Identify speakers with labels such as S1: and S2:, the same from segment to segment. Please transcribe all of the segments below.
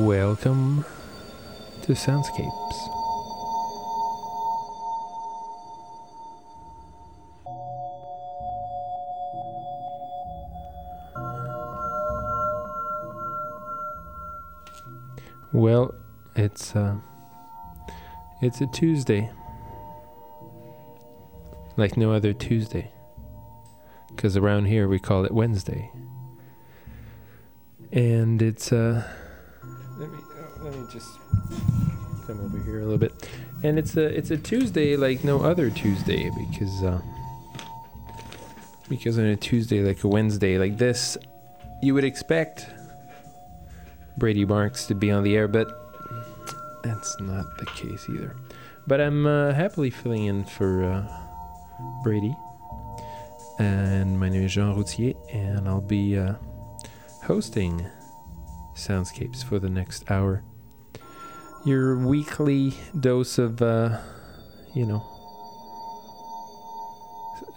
S1: Welcome to Soundscapes. Well, it's uh it's a Tuesday. Like no other Tuesday. Cuz around here we call it Wednesday. And it's uh let me uh, let me just come over here a little bit. And it's a it's a Tuesday like no other Tuesday because uh because on a Tuesday like a Wednesday like this you would expect Brady Marks to be on the air, but that's not the case either. But I'm uh, happily filling in for uh, Brady. And my name is Jean Routhier, and I'll be uh, hosting Soundscapes for the next hour. Your weekly dose of, uh, you know,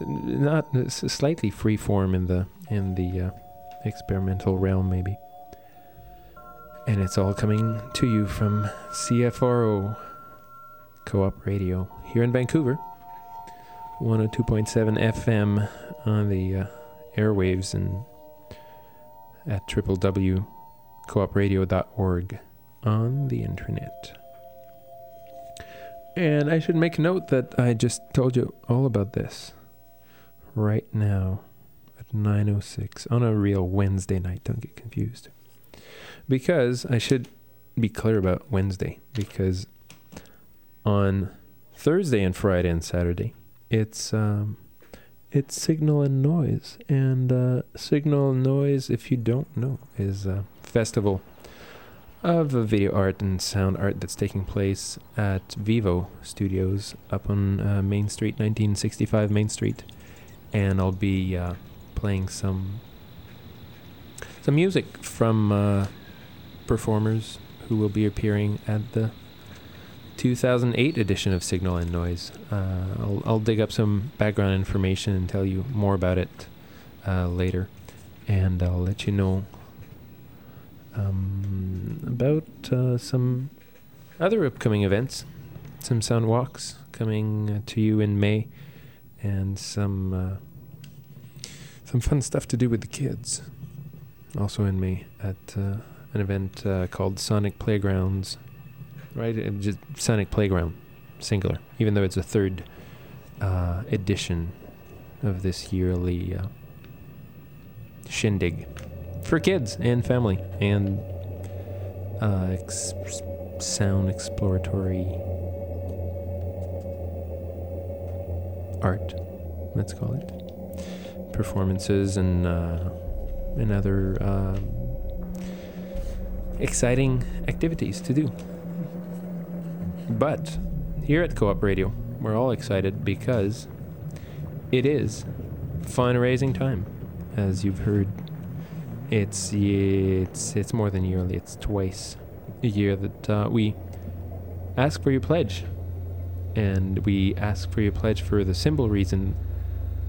S1: not slightly free form in the in the uh, experimental realm, maybe. And it's all coming to you from CFRO Co op Radio here in Vancouver. 102.7 FM on the uh, airwaves and at www.coopradio.org on the internet. And I should make note that I just told you all about this right now at 9.06 on a real Wednesday night. Don't get confused because I should be clear about Wednesday because on Thursday and Friday and Saturday it's um, it's signal and noise and uh, signal and noise if you don't know is a festival of video art and sound art that's taking place at Vivo Studios up on uh, Main Street 1965 Main Street and I'll be uh, playing some some music from uh, performers who will be appearing at the 2008 edition of Signal and Noise. Uh, I'll, I'll dig up some background information and tell you more about it uh, later, and I'll let you know um, about uh, some other upcoming events, some sound walks coming uh, to you in May, and some uh, some fun stuff to do with the kids. Also in May at uh, an event uh, called Sonic Playgrounds, right? Just Sonic Playground, singular. Even though it's a third uh, edition of this yearly shindig for kids and family and uh, ex- sound exploratory art. Let's call it performances and uh, and other. Um, exciting activities to do. But here at Co op Radio, we're all excited because it is fundraising time. As you've heard, it's it's it's more than yearly. It's twice a year that uh, we ask for your pledge, and we ask for your pledge for the simple reason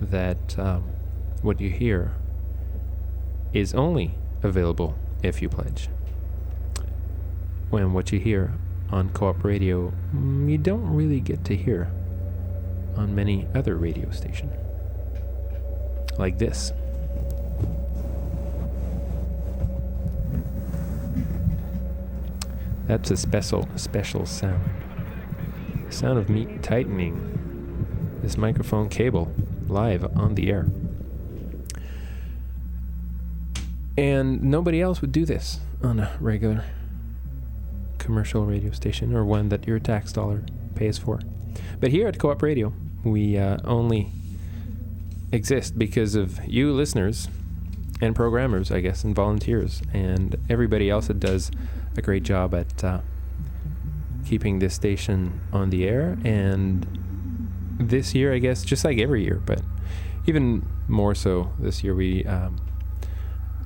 S1: that um, what you hear is only available if you pledge. When what you hear on co-op radio mm, you don't really get to hear on many other radio stations. Like this that's a special special sound. Sound of meat tightening. This microphone cable live on the air. And nobody else would do this on a regular commercial radio station or one that your tax dollar pays for. But here at Co op Radio, we uh, only exist because of you listeners and programmers, I guess, and volunteers, and everybody else that does a great job at uh, keeping this station on the air. And this year, I guess, just like every year, but even more so this year, we um,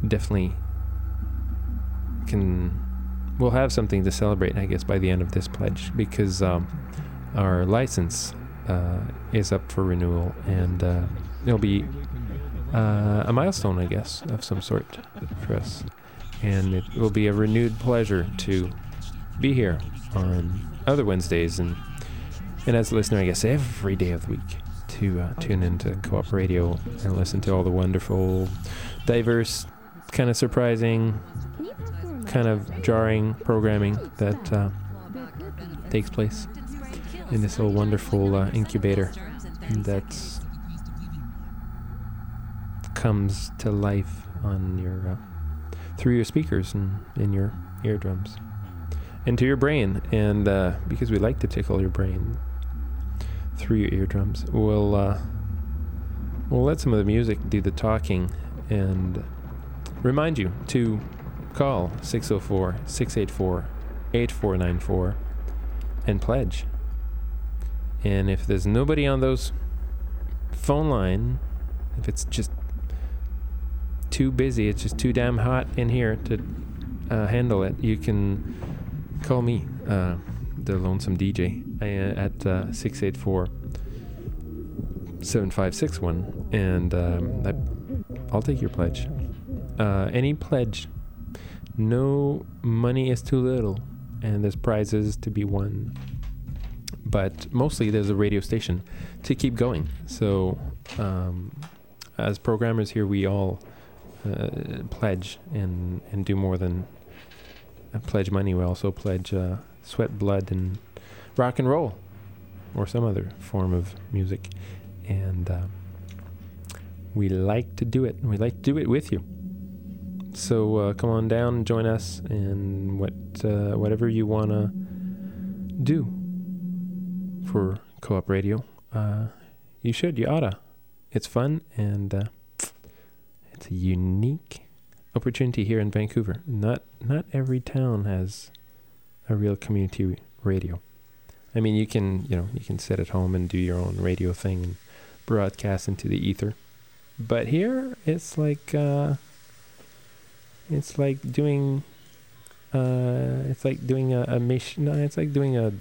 S1: definitely can we'll have something to celebrate, I guess, by the end of this pledge because um, our license uh, is up for renewal and uh, it'll be uh, a milestone, I guess, of some sort for us. And it will be a renewed pleasure to be here on other Wednesdays and and as a listener, I guess every day of the week to uh, tune into Co-op Radio and listen to all the wonderful, diverse, kind of surprising, kind of jarring programming that uh, takes place in this little wonderful uh, incubator that comes to life on your uh, through your speakers and in your eardrums into your brain. And uh, because we like to tickle your brain through your eardrums, we'll uh, we'll let some of the music do the talking and remind you to call 604 684 8494 and pledge. And if there's nobody on those phone line, if it's just too busy, it's just too damn hot in here to uh, handle it, you can call me, uh, the Lonesome DJ, uh, at uh, 684 7561, and um, I, I'll take your pledge. Uh, any pledge, no money is too little, and there's prizes to be won. But mostly there's a radio station to keep going. So, um, as programmers here, we all uh, pledge and, and do more than pledge money. We also pledge uh, sweat, blood, and rock and roll, or some other form of music. And uh, we like to do it. And we like to do it with you. So uh, come on down, join us, and what uh, whatever you wanna do for co-op radio, uh, you should. You oughta. It's fun and uh, unique opportunity here in Vancouver. Not not every town has a real community radio. I mean, you can you know you can sit at home and do your own radio thing and broadcast into the ether, but here it's like uh, it's like doing uh, it's like doing a, a mission. No, it's like doing a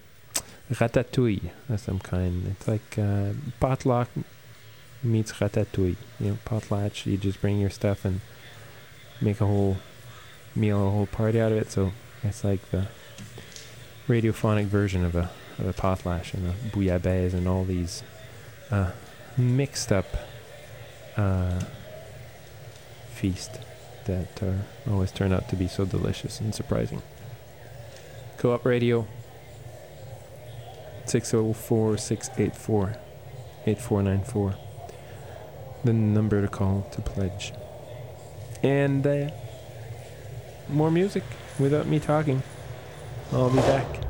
S1: ratatouille of some kind. It's like uh, potluck meets ratatouille. You know, potlatch. You just bring your stuff and make a whole meal, a whole party out of it. So it's like the radiophonic version of a of a potlatch and a bouillabaisse and all these uh, mixed up uh, feast that uh, always turn out to be so delicious and surprising. Co-op Radio 604 684 8494. The number to call to pledge and uh, more music without me talking. I'll be back.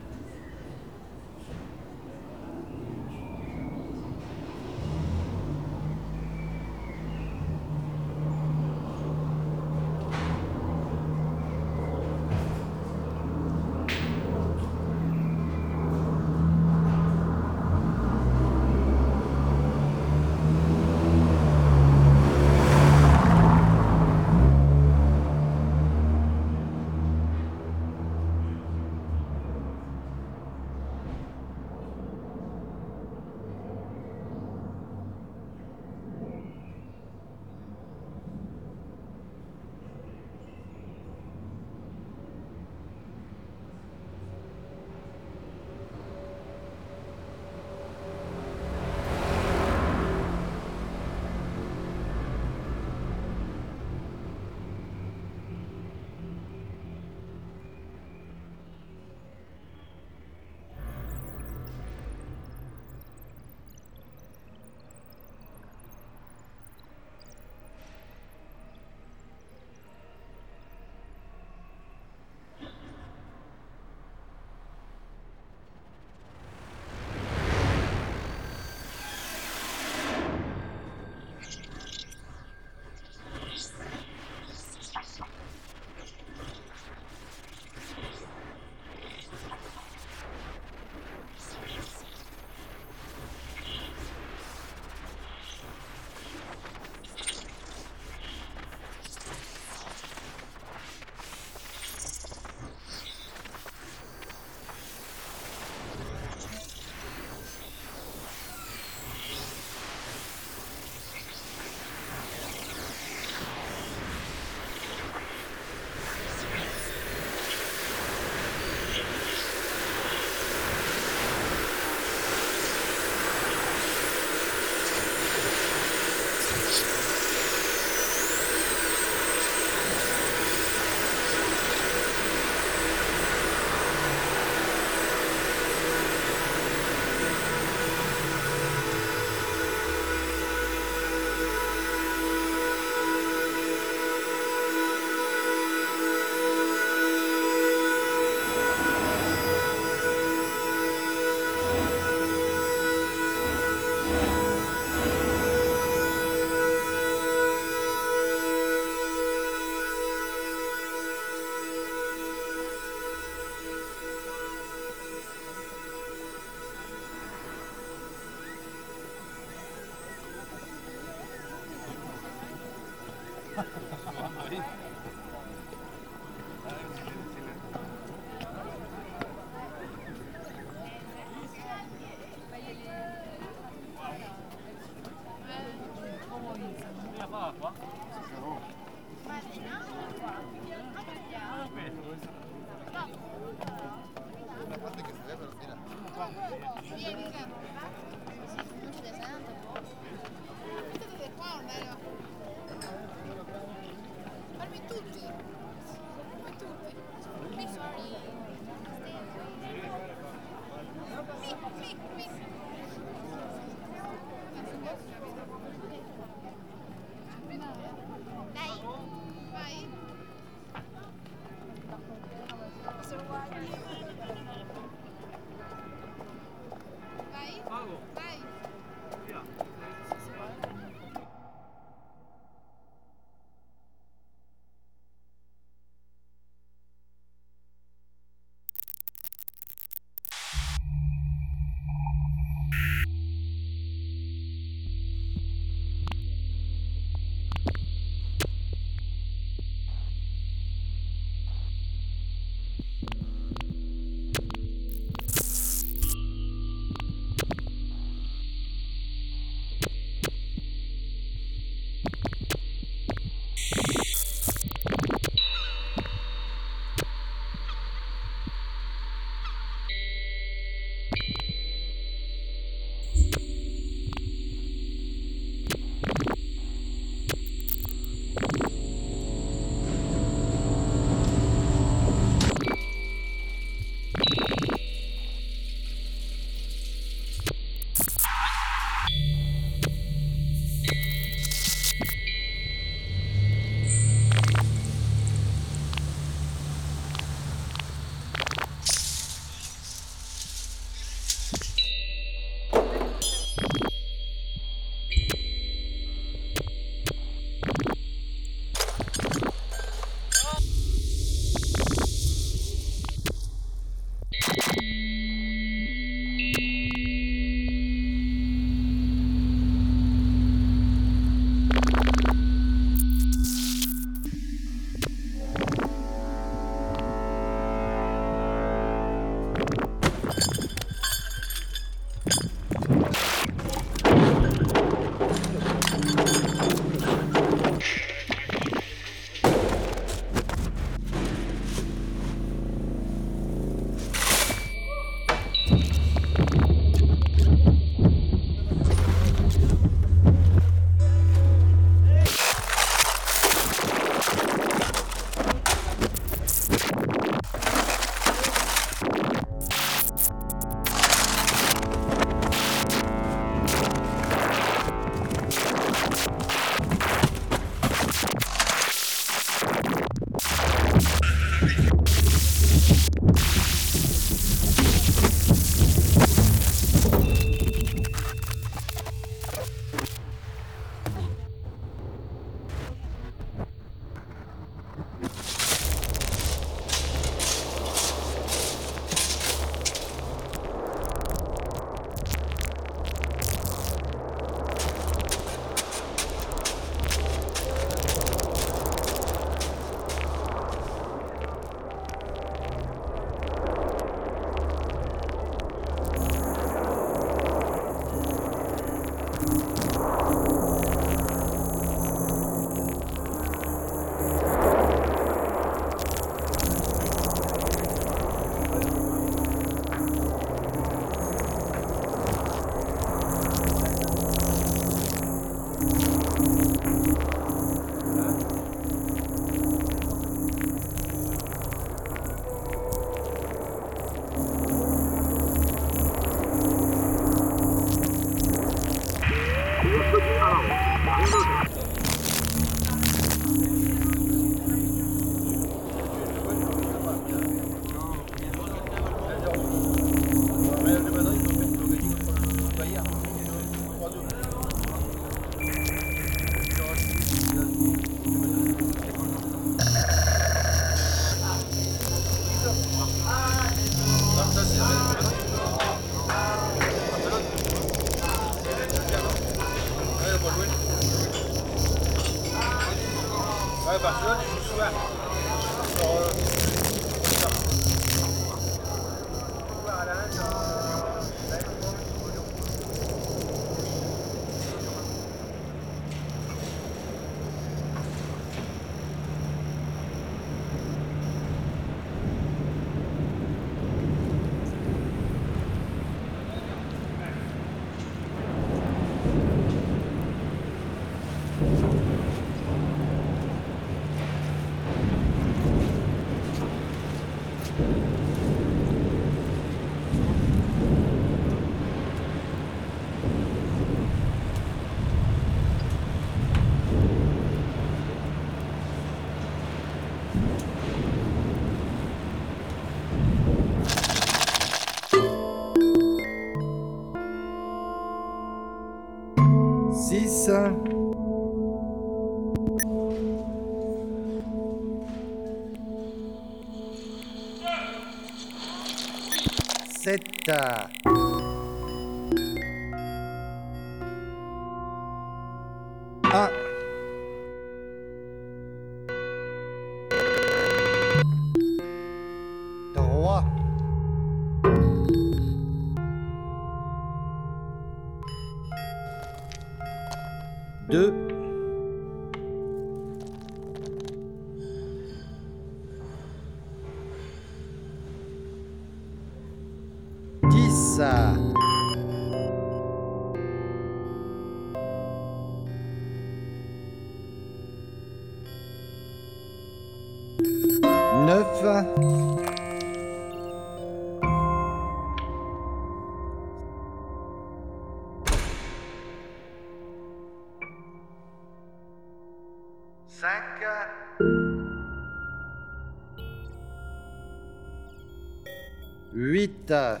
S2: 4,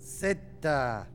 S2: 7,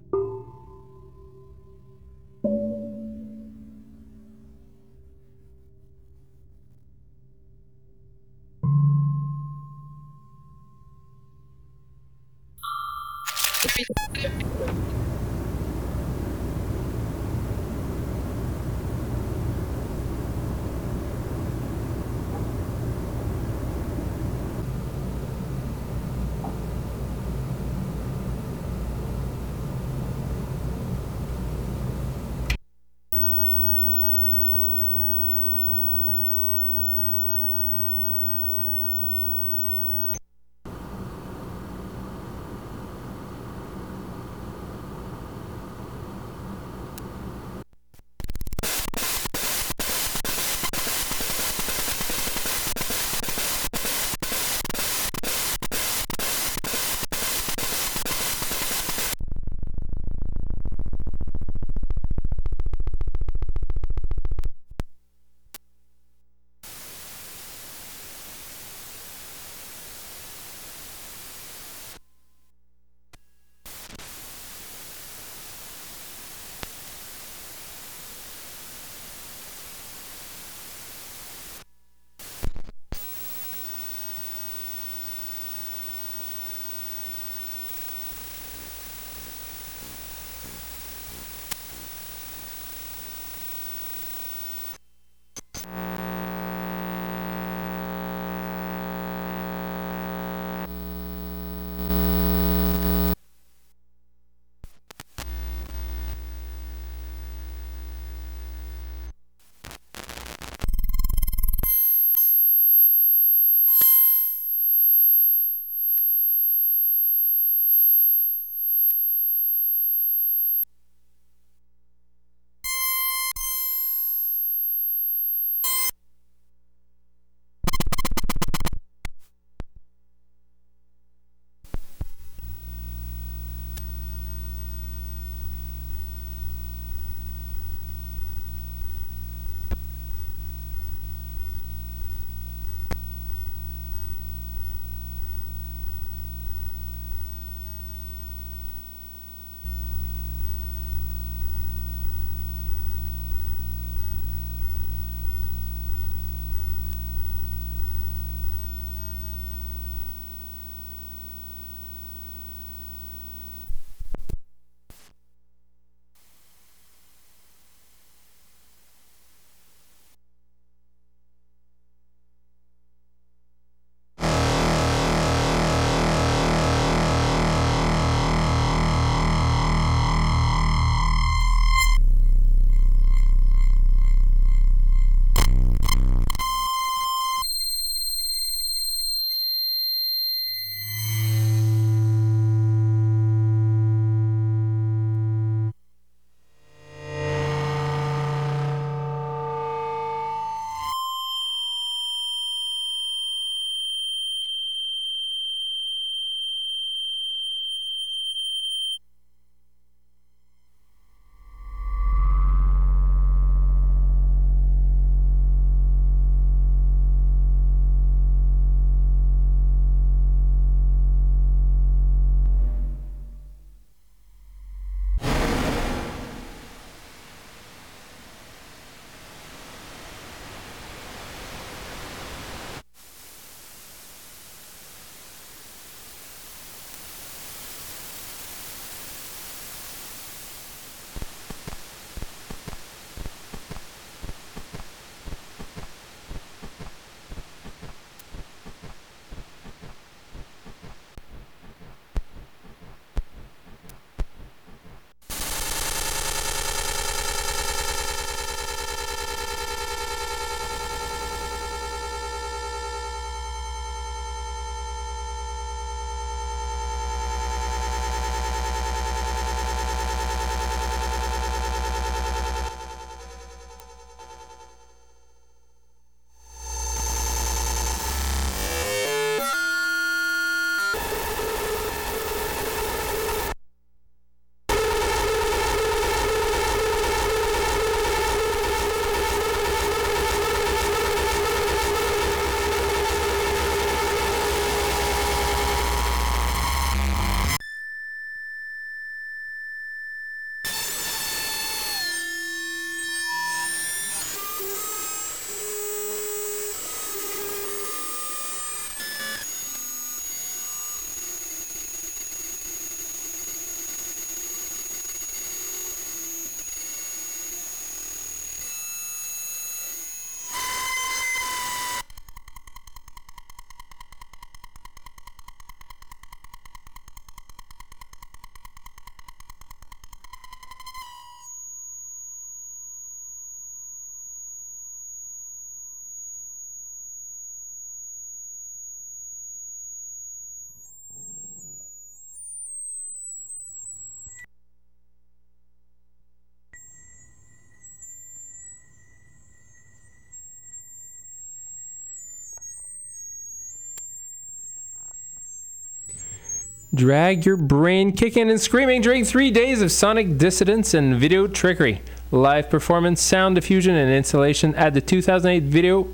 S1: Drag your brain kicking and screaming during three days of sonic dissidence and video trickery. Live performance, sound diffusion, and installation at the 2008 Video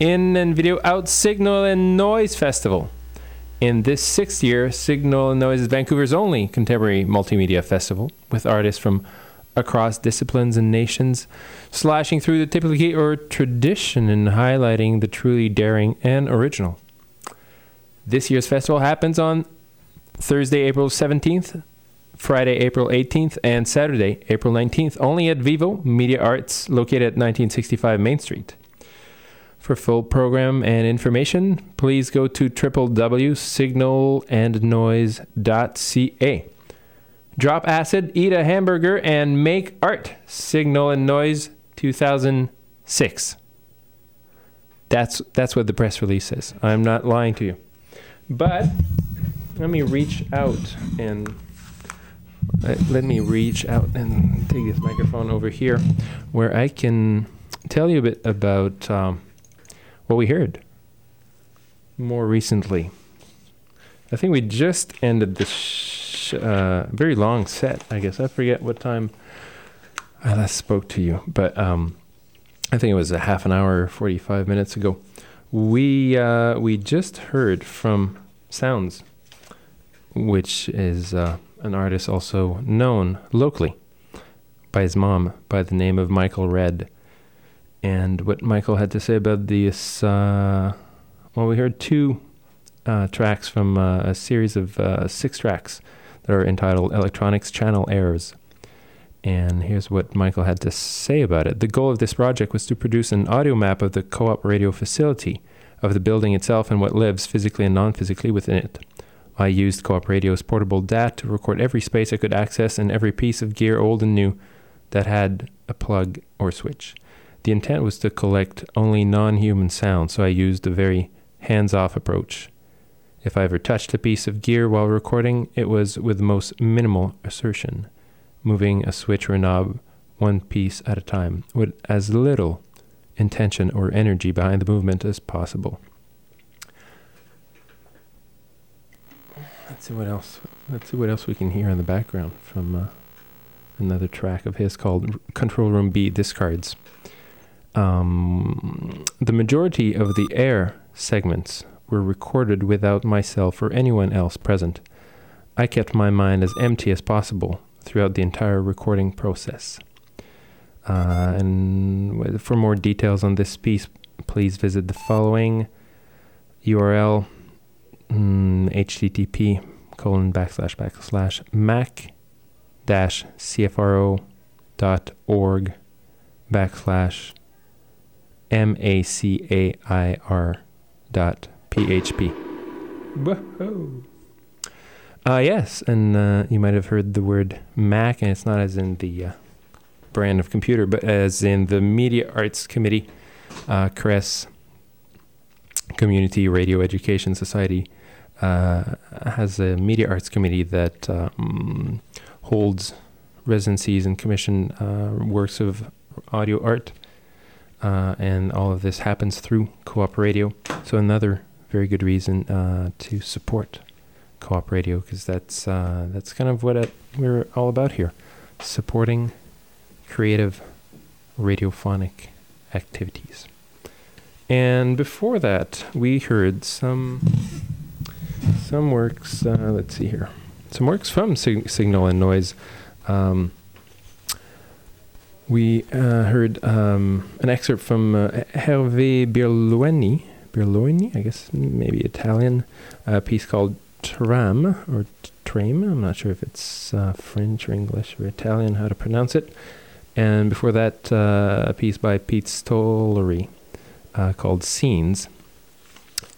S1: In and Video Out Signal and Noise Festival. In this sixth year, Signal and Noise is Vancouver's only contemporary multimedia festival, with artists from across disciplines and nations, slashing through the typically or tradition and highlighting the truly daring and original. This year's festival happens on Thursday, April 17th, Friday, April 18th, and Saturday, April 19th, only at Vivo Media Arts, located at 1965 Main Street. For full program and information, please go to www.signalandnoise.ca. Drop acid, eat a hamburger, and make art. Signal and Noise 2006. That's that's what the press release says. I'm not lying to you. But let me reach out and uh, let me reach out and take this microphone over here, where I can tell you a bit about um, what we heard more recently. I think we just ended this sh- uh, very long set. I guess I forget what time I last spoke to you, but um, I think it was a half an hour, forty-five minutes ago. We uh, we just heard from Sounds, which is uh, an artist also known locally by his mom by the name of Michael Red. And what Michael had to say about this, uh, well, we heard two uh, tracks from uh, a series of uh, six tracks that are entitled Electronics Channel Errors. And here's what Michael had to say about it. The goal of this project was to produce an audio map of the co op radio facility, of the building itself, and what lives physically and non physically within it. I used Co op Radio's portable DAT to record every space I could access and every piece of gear, old and new, that had a plug or switch. The intent was to collect only non human sounds, so I used a very hands off approach. If I ever touched a piece of gear while recording, it was with the most minimal assertion, moving a switch or a knob one piece at a time, with as little intention or energy behind the movement as possible. Let's see what else. Let's see what else we can hear in the background from uh, another track of his called "Control Room B Discards." Um, the majority of the air segments were recorded without myself or anyone else present. I kept my mind as empty as possible throughout the entire recording process. Uh, and for more details on this piece, please visit the following URL mm, http colon backslash backslash mac dash cfro dot org backslash m a c a i r dot php. Whoa. Uh, yes, and uh, you might have heard the word Mac, and it's not as in the uh, brand of computer, but as in the Media Arts Committee, uh, Community Radio Education Society, has a Media Arts Committee that um, holds residencies and commission uh, works of audio art. Uh, and all of this happens through Co-op Radio. So another very good reason uh, to support Co-op Radio because that's uh, that's kind of what it, we're all about here, supporting creative radiophonic activities. And before that, we heard some some works. Uh, let's see here, some works from Sig- Signal and Noise. Um, we uh, heard um, an excerpt from uh, Hervé Birolini, Birolini, I guess maybe Italian, a piece called Tram or Tram. I'm not sure if it's uh, French or English or Italian how to pronounce it. And before that, uh, a piece by Pete Stollery uh, called Scenes.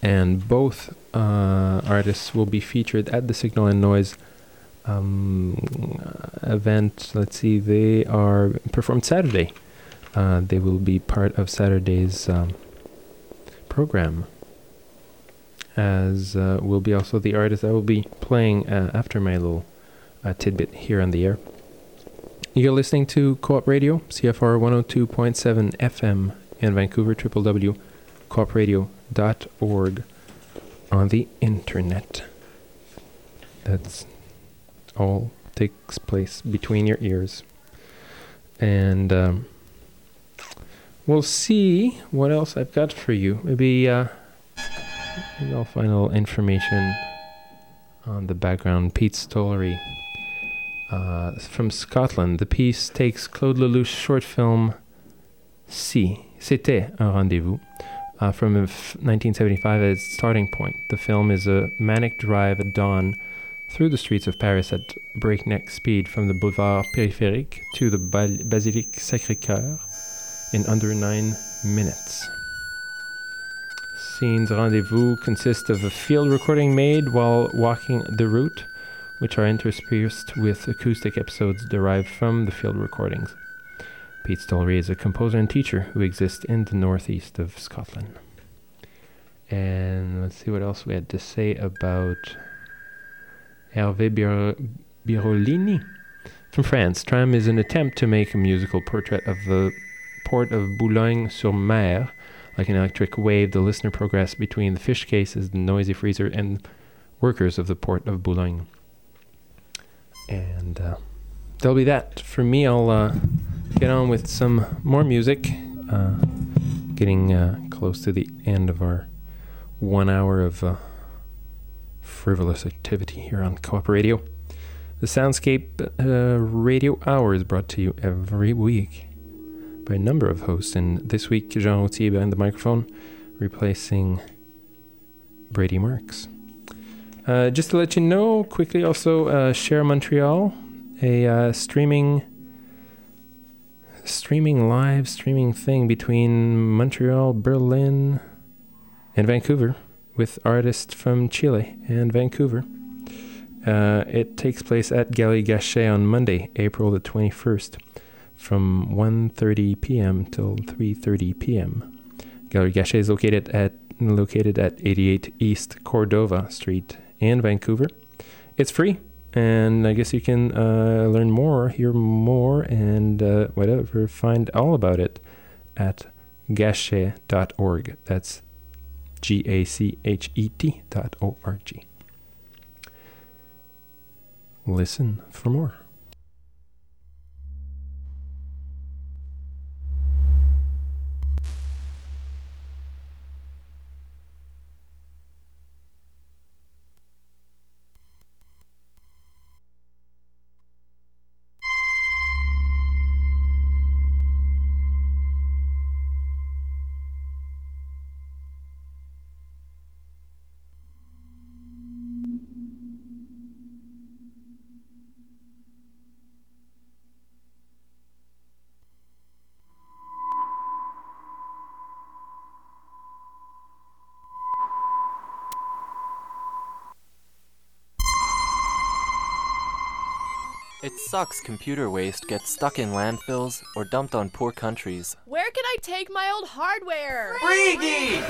S1: And both uh, artists will be featured at the Signal and Noise um, event. Let's see, they are performed Saturday. Uh, they will be part of Saturday's um, program, as uh, will be also the artist I will be playing uh, after my little uh, tidbit here on the air. You're listening to Co-op Radio, CFRO 102.7 FM in Vancouver, www.coopradio.org on the internet. That's all takes place between your ears. And um, we'll see what else I've got for you. Maybe, uh, maybe I'll find a little information on the background. Pete Stollery uh, from Scotland. The piece takes Claude Lelouch's short film Si, C'était un rendezvous uh, from 1975 as its starting point. The film is a manic drive at dawn through the streets of Paris at breakneck speed from the boulevard périphérique to the Basilique Sacré-Cœur in under nine minutes. Scenes rendezvous consist of a field recording made while walking the route, which are interspersed with acoustic episodes derived from the field recordings. Pete Stollery is a composer and teacher who exists in the northeast of Scotland. And let's see what else we had to say about Hervé Bir- Birolini from France. Tram is an attempt to make a musical portrait of the port of Boulogne-sur-Mer. Like an electric wave, the listener progressed between the fish cases, the noisy freezer, and workers of the port of Boulogne. And uh, that'll be that. For me, I'll uh, get on with some more music. Uh, getting uh, close to the end of our one hour of uh, frivolous activity here on Co-op Radio. The Soundscape uh, Radio Hour is brought to you every week by a number of hosts, and this week Jean Routhier behind the microphone, replacing Brady Marks. Uh, just to let you know quickly, also uh, Share Montreal, a uh, streaming streaming live streaming thing between Montreal, Berlin, and Vancouver with artists from Chile and Vancouver. Uh, it takes place at Galerie Gachet on Monday, April the 21st, from 1:30 p.m. till 3:30 p.m. Galerie Gachet is located at located at 88 East Cordova Street in Vancouver. It's free, and I guess you can uh, learn more, hear more, and uh, whatever, find all about it at gachet.org. That's G A C H E T dot O R G. Listen for more.
S3: It sucks computer waste gets stuck in landfills or dumped on poor countries.
S4: Where can I take my old hardware? Free Geek!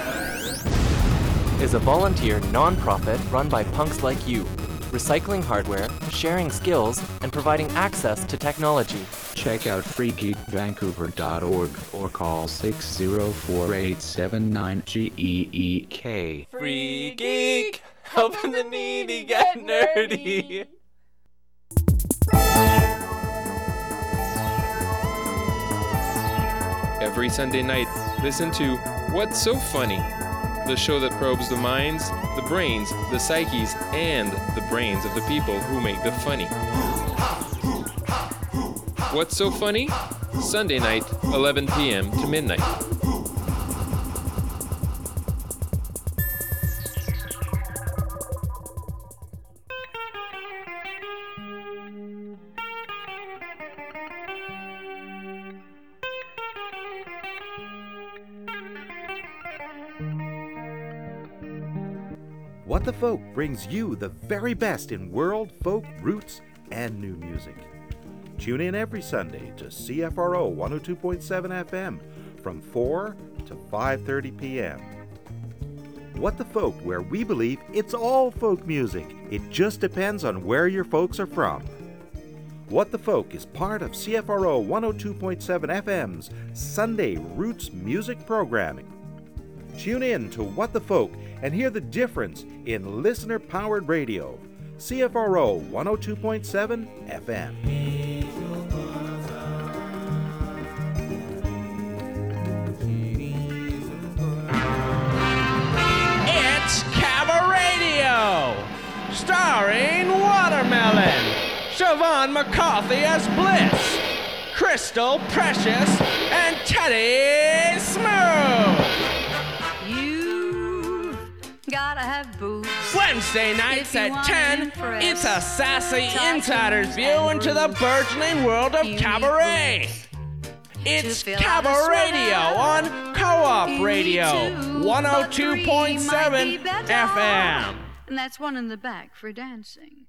S3: Is a volunteer nonprofit run by punks like you, recycling hardware, sharing skills, and providing access to technology.
S5: Check out freegeekvancouver.org or call 604-879-GEEK.
S3: Free Geek! Helping the needy get nerdy!
S6: Every Sunday night, listen to What's So Funny? The show that probes the minds, the brains, the psyches, and the brains of the people who make the funny. What's So Funny? Sunday night, 11 p.m. to midnight.
S7: What the Folk brings you the very best in world, folk, roots, and new music. Tune in every Sunday to CFRO 102.7 FM from 4 to 5:30 p.m. What the Folk where we believe it's all folk music. It just depends on where your folks are from. What the Folk is part of CFRO 102.7 FM's Sunday Roots music programming. Tune in to What the Folk and hear the difference in listener powered radio. CFRO 102.7 FM.
S8: Starring Watermelon, Siobhan McCarthy as Bliss, Crystal Precious, and Teddy
S9: gotta have.
S8: Wednesday nights at 10, it's a sassy insider's view into the burgeoning world of cabaret. It's
S9: fill out a
S8: Cabaradio
S9: sweater.
S8: on Co-op Radio,
S9: need two, but three might be
S8: 102.7. FM.
S9: And that's one in the back for dancing.